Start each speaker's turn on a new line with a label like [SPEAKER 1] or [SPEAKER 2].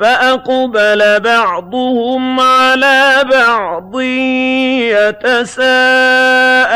[SPEAKER 1] فَأَقْبَلَ بَعْضُهُمْ عَلَىٰ بَعْضٍ يتساءل